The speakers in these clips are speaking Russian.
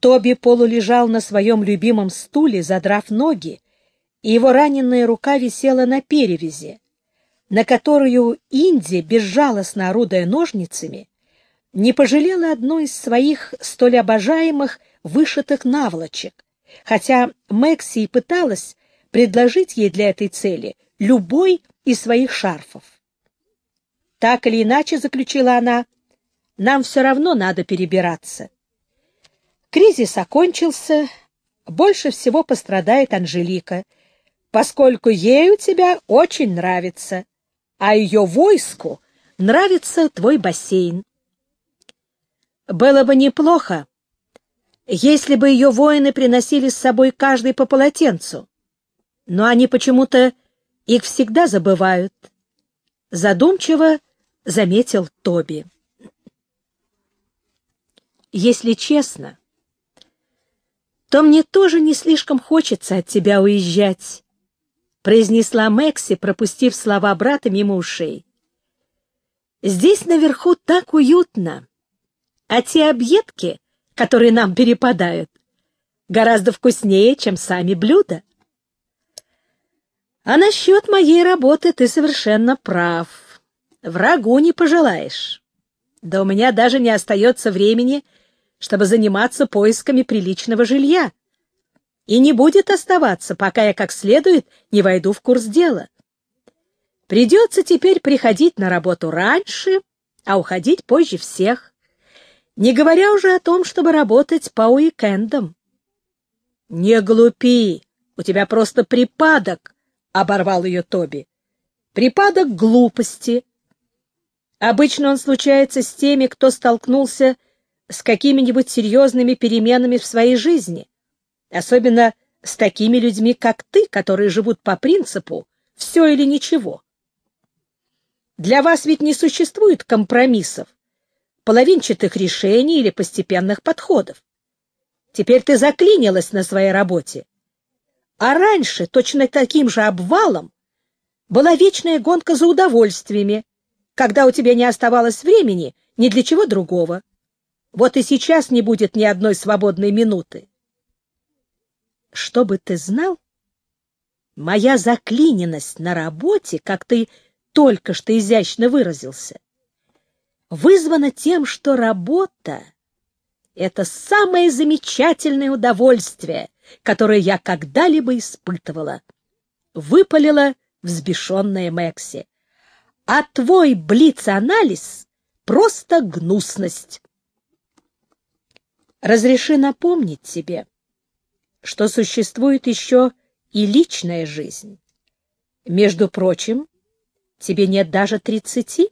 Тоби полулежал на своем любимом стуле, задрав ноги, и его раненая рука висела на перевязи, на которую Инди, безжалостно орудуя ножницами, не пожалела одной из своих столь обожаемых вышитых наволочек, хотя Мэкси и пыталась предложить ей для этой цели любой из своих шарфов. Так или иначе, заключила она, нам все равно надо перебираться. Кризис окончился, больше всего пострадает Анжелика, поскольку ей у тебя очень нравится, а ее войску нравится твой бассейн. Было бы неплохо, если бы ее воины приносили с собой каждый по полотенцу, но они почему-то их всегда забывают. Задумчиво заметил Тоби. Если честно, то мне тоже не слишком хочется от тебя уезжать, произнесла Мэкси, пропустив слова брата мимо ушей. Здесь наверху так уютно а те объедки, которые нам перепадают, гораздо вкуснее, чем сами блюда. А насчет моей работы ты совершенно прав. Врагу не пожелаешь. Да у меня даже не остается времени, чтобы заниматься поисками приличного жилья. И не будет оставаться, пока я как следует не войду в курс дела. Придется теперь приходить на работу раньше, а уходить позже всех не говоря уже о том, чтобы работать по уикендам. — Не глупи, у тебя просто припадок, — оборвал ее Тоби. — Припадок глупости. Обычно он случается с теми, кто столкнулся с какими-нибудь серьезными переменами в своей жизни, особенно с такими людьми, как ты, которые живут по принципу «все или ничего». Для вас ведь не существует компромиссов, половинчатых решений или постепенных подходов. Теперь ты заклинилась на своей работе. А раньше точно таким же обвалом была вечная гонка за удовольствиями, когда у тебя не оставалось времени ни для чего другого. Вот и сейчас не будет ни одной свободной минуты. Чтобы ты знал, моя заклиненность на работе, как ты только что изящно выразился, вызвано тем, что работа — это самое замечательное удовольствие, которое я когда-либо испытывала. Выпалила взбешенная Мэкси. А твой блиц-анализ — просто гнусность. Разреши напомнить тебе, что существует еще и личная жизнь. Между прочим, тебе нет даже тридцати.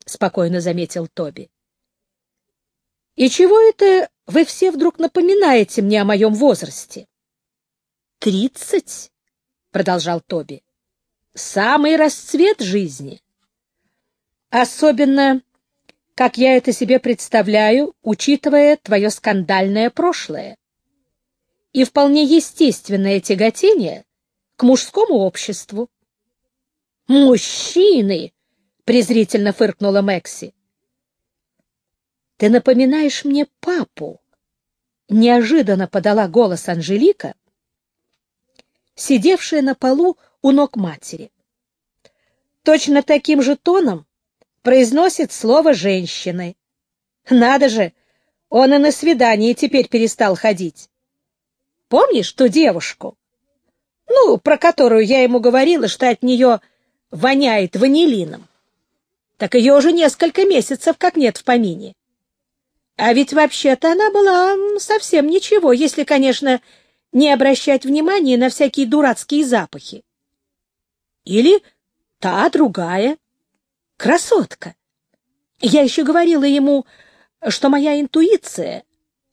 — спокойно заметил Тоби. — И чего это вы все вдруг напоминаете мне о моем возрасте? — Тридцать, — продолжал Тоби. — Самый расцвет жизни. Особенно, как я это себе представляю, учитывая твое скандальное прошлое и вполне естественное тяготение к мужскому обществу. «Мужчины!» презрительно фыркнула Мэкси. Ты напоминаешь мне папу, неожиданно подала голос Анжелика, сидевшая на полу у ног матери. Точно таким же тоном произносит слово женщины. Надо же, он и на свидание теперь перестал ходить. Помнишь ту девушку? Ну, про которую я ему говорила, что от нее воняет ванилином так ее уже несколько месяцев как нет в помине. А ведь вообще-то она была совсем ничего, если, конечно, не обращать внимания на всякие дурацкие запахи. Или та другая. Красотка. Я еще говорила ему, что моя интуиция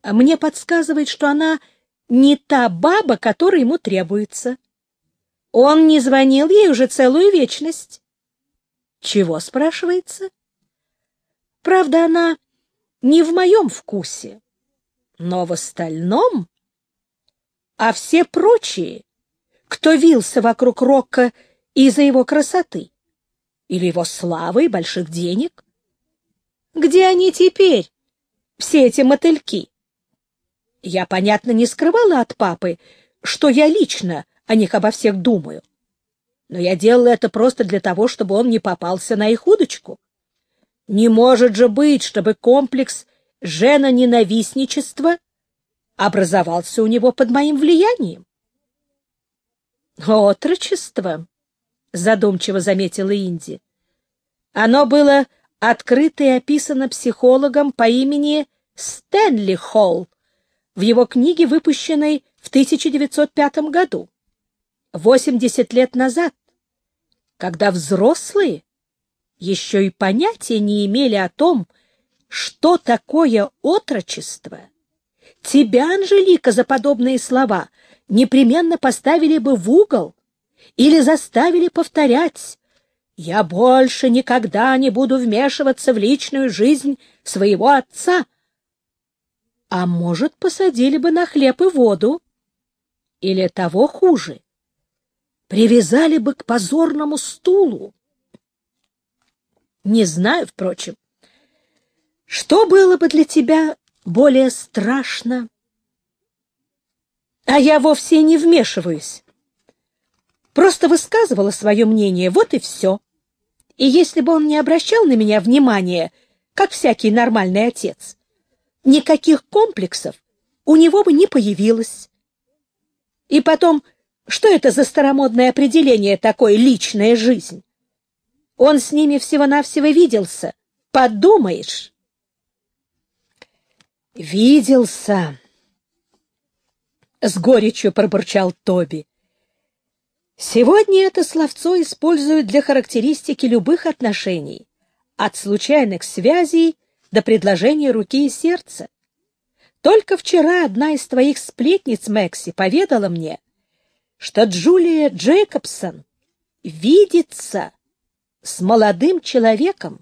мне подсказывает, что она не та баба, которая ему требуется. Он не звонил ей уже целую вечность. Чего, спрашивается? Правда, она не в моем вкусе, но в остальном... А все прочие, кто вился вокруг Рокко из-за его красоты или его славы и больших денег, где они теперь, все эти мотыльки? Я, понятно, не скрывала от папы, что я лично о них обо всех думаю. Но я делала это просто для того, чтобы он не попался на их удочку. Не может же быть, чтобы комплекс жена-ненавистничества образовался у него под моим влиянием. «Отрочество», — задумчиво заметила Инди. Оно было открыто и описано психологом по имени Стэнли Холл в его книге, выпущенной в 1905 году, 80 лет назад, когда взрослые еще и понятия не имели о том, что такое отрочество, тебя, Анжелика, за подобные слова непременно поставили бы в угол или заставили повторять «Я больше никогда не буду вмешиваться в личную жизнь своего отца». А может, посадили бы на хлеб и воду? Или того хуже, привязали бы к позорному стулу? Не знаю, впрочем, что было бы для тебя более страшно? А я вовсе не вмешиваюсь. Просто высказывала свое мнение, вот и все. И если бы он не обращал на меня внимания, как всякий нормальный отец, никаких комплексов у него бы не появилось. И потом, что это за старомодное определение такое «личная жизнь»? Он с ними всего-навсего виделся. Подумаешь. Виделся. С горечью пробурчал Тоби. Сегодня это словцо используют для характеристики любых отношений, от случайных связей до предложения руки и сердца. Только вчера одна из твоих сплетниц, Мэкси, поведала мне, что Джулия Джейкобсон видится с молодым человеком,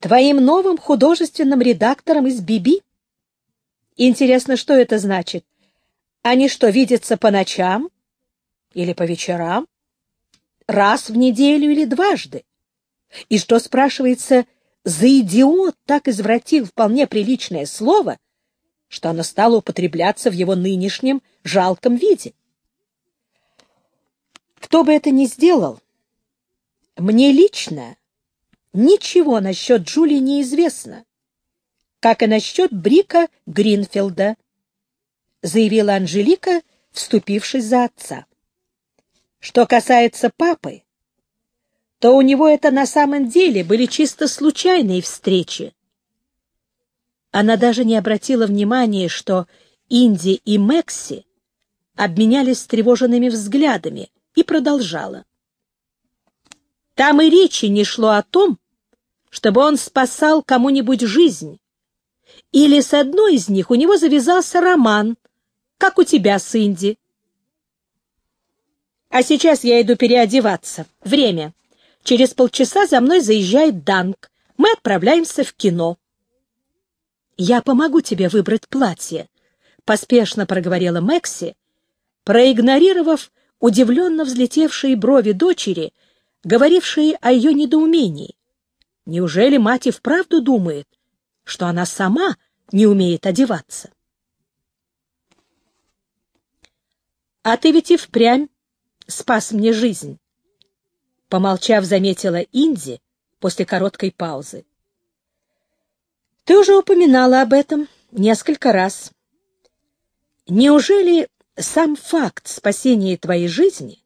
твоим новым художественным редактором из Биби. Интересно, что это значит? Они что, видятся по ночам или по вечерам? Раз в неделю или дважды? И что, спрашивается, за идиот так извратил вполне приличное слово, что оно стало употребляться в его нынешнем жалком виде? Кто бы это ни сделал, мне лично ничего насчет Джулии не известно, как и насчет Брика Гринфилда, заявила Анжелика, вступившись за отца. Что касается папы, то у него это на самом деле были чисто случайные встречи. Она даже не обратила внимания, что Инди и Мекси обменялись тревоженными взглядами и продолжала. Там и речи не шло о том, чтобы он спасал кому-нибудь жизнь. Или с одной из них у него завязался роман, как у тебя с Инди. А сейчас я иду переодеваться. Время. Через полчаса за мной заезжает Данк. Мы отправляемся в кино. «Я помогу тебе выбрать платье», — поспешно проговорила Мэкси, проигнорировав удивленно взлетевшие брови дочери — говорившие о ее недоумении. Неужели мать и вправду думает, что она сама не умеет одеваться? «А ты ведь и впрямь спас мне жизнь», — помолчав, заметила Инди после короткой паузы. «Ты уже упоминала об этом несколько раз. Неужели сам факт спасения твоей жизни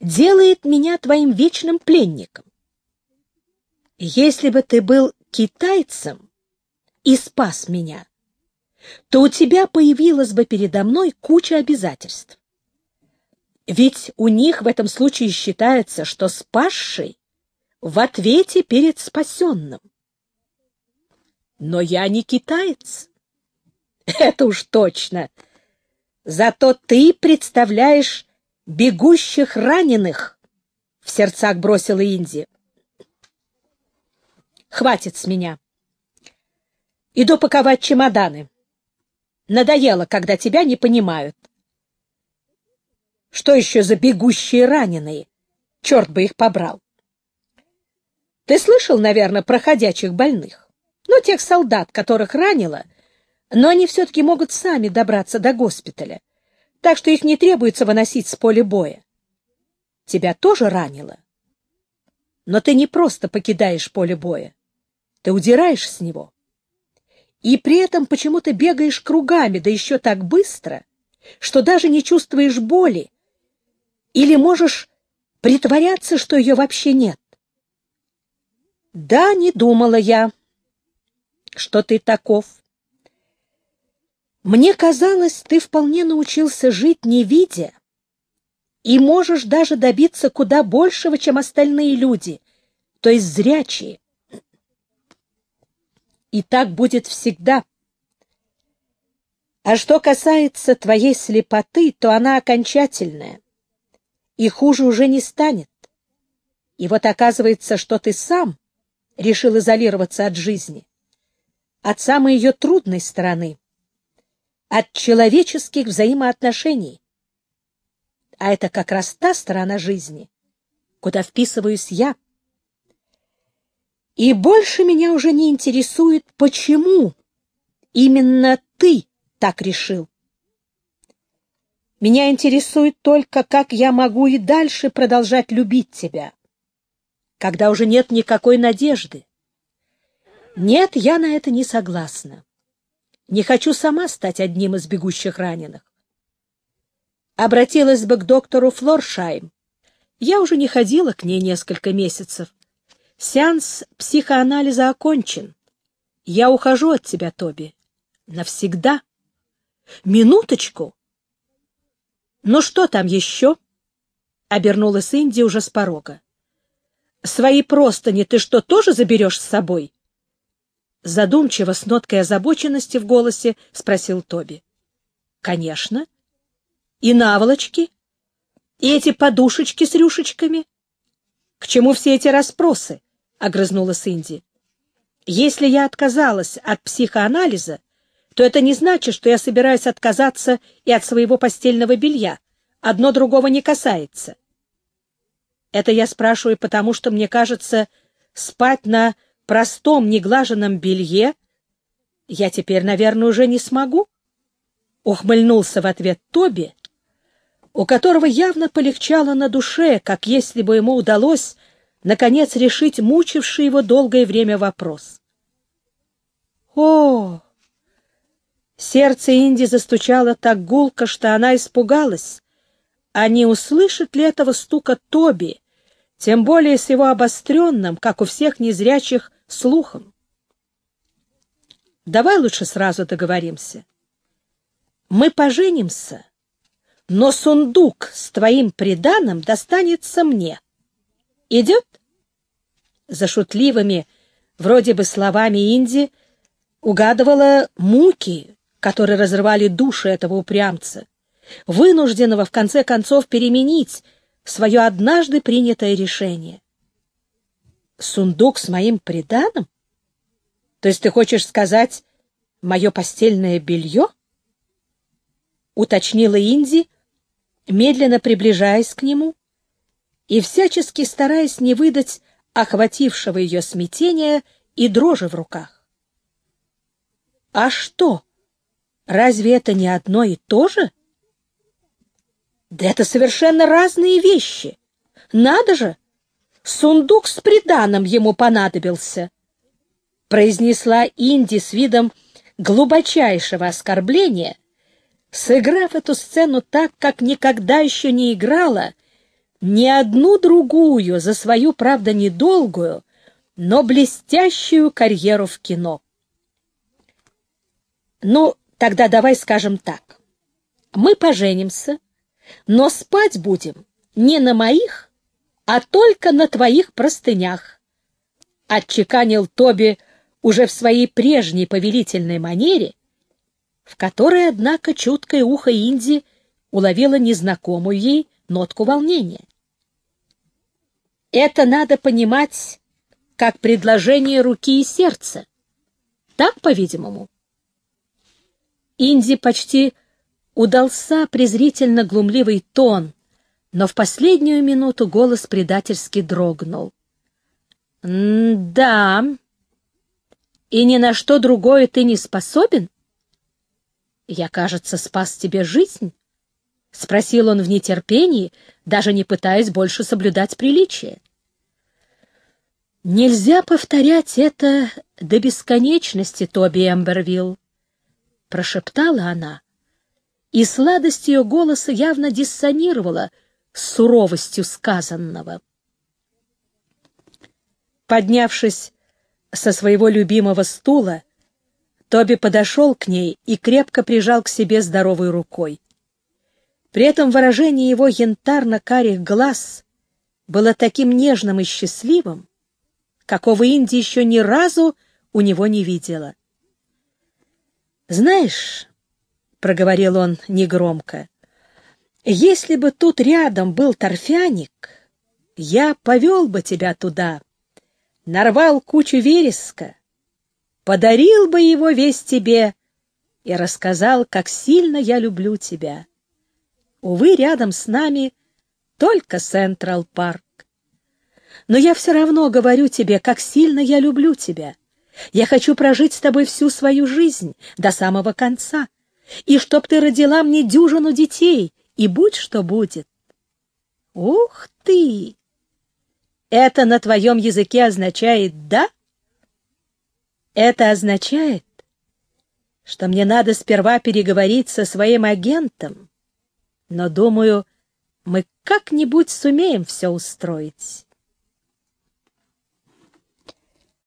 делает меня твоим вечным пленником. Если бы ты был китайцем и спас меня, то у тебя появилась бы передо мной куча обязательств. Ведь у них в этом случае считается, что спасший в ответе перед спасенным. Но я не китаец. Это уж точно. Зато ты представляешь бегущих раненых!» — в сердцах бросила Инди. «Хватит с меня. Иду паковать чемоданы. Надоело, когда тебя не понимают. Что еще за бегущие раненые? Черт бы их побрал. Ты слышал, наверное, про ходячих больных? Ну, тех солдат, которых ранило, Но они все-таки могут сами добраться до госпиталя, так что их не требуется выносить с поля боя. Тебя тоже ранило? Но ты не просто покидаешь поле боя, ты удираешь с него. И при этом почему-то бегаешь кругами, да еще так быстро, что даже не чувствуешь боли, или можешь притворяться, что ее вообще нет. Да, не думала я, что ты таков. Мне казалось, ты вполне научился жить не видя, и можешь даже добиться куда большего, чем остальные люди, то есть зрячие. И так будет всегда. А что касается твоей слепоты, то она окончательная, и хуже уже не станет. И вот оказывается, что ты сам решил изолироваться от жизни, от самой ее трудной стороны, от человеческих взаимоотношений. А это как раз та сторона жизни, куда вписываюсь я. И больше меня уже не интересует, почему именно ты так решил. Меня интересует только, как я могу и дальше продолжать любить тебя, когда уже нет никакой надежды. Нет, я на это не согласна. Не хочу сама стать одним из бегущих раненых. Обратилась бы к доктору Флоршайм. Я уже не ходила к ней несколько месяцев. Сеанс психоанализа окончен. Я ухожу от тебя, Тоби. Навсегда. Минуточку. Ну что там еще? Обернулась Инди уже с порога. Свои простыни ты что, тоже заберешь с собой? Задумчиво, с ноткой озабоченности в голосе, спросил Тоби. Конечно. И наволочки? И эти подушечки с рюшечками? К чему все эти расспросы? — огрызнулась Инди. «Если я отказалась от психоанализа, то это не значит, что я собираюсь отказаться и от своего постельного белья. Одно другого не касается. Это я спрашиваю потому, что мне кажется, спать на простом неглаженном белье я теперь, наверное, уже не смогу. Ухмыльнулся в ответ Тоби, у которого явно полегчало на душе, как если бы ему удалось наконец, решить мучивший его долгое время вопрос. О! Сердце Инди застучало так гулко, что она испугалась. А не услышит ли этого стука Тоби, тем более с его обостренным, как у всех незрячих, слухом? Давай лучше сразу договоримся. Мы поженимся, но сундук с твоим приданым достанется мне. Идет? За шутливыми, вроде бы словами Инди, угадывала муки, которые разрывали души этого упрямца, вынужденного в конце концов переменить свое однажды принятое решение. Сундук с моим приданым? То есть ты хочешь сказать мое постельное белье? Уточнила Инди, медленно приближаясь к нему и всячески стараясь не выдать охватившего ее смятения и дрожи в руках. А что? Разве это не одно и то же? Да это совершенно разные вещи. Надо же! Сундук с приданым ему понадобился, произнесла Инди с видом глубочайшего оскорбления, сыграв эту сцену так, как никогда еще не играла ни одну другую за свою, правда, недолгую, но блестящую карьеру в кино. Ну, тогда давай скажем так. Мы поженимся, но спать будем не на моих, а только на твоих простынях. Отчеканил Тоби уже в своей прежней повелительной манере, в которой, однако, чуткое ухо Инди уловило незнакомую ей нотку волнения. Это надо понимать как предложение руки и сердца. Так, по-видимому. Инди почти удался презрительно глумливый тон, но в последнюю минуту голос предательски дрогнул. «Да, и ни на что другое ты не способен?» Я, кажется, спас тебе жизнь? — спросил он в нетерпении, даже не пытаясь больше соблюдать приличие. «Нельзя повторять это до бесконечности, Тоби Эмбервилл», — прошептала она, и сладость ее голоса явно диссонировала с суровостью сказанного. Поднявшись со своего любимого стула, Тоби подошел к ней и крепко прижал к себе здоровой рукой. При этом выражение его янтарно-карих глаз было таким нежным и счастливым, какого Инди еще ни разу у него не видела. «Знаешь», — проговорил он негромко, — «если бы тут рядом был торфяник, я повел бы тебя туда, нарвал кучу вереска, подарил бы его весь тебе и рассказал, как сильно я люблю тебя. Увы, рядом с нами только Централ Парк. Но я все равно говорю тебе, как сильно я люблю тебя. Я хочу прожить с тобой всю свою жизнь, до самого конца, и чтоб ты родила мне дюжину детей, и будь что будет. Ух ты! Это на твоем языке означает «да»? Это означает, что мне надо сперва переговорить со своим агентом, но, думаю, мы как-нибудь сумеем все устроить.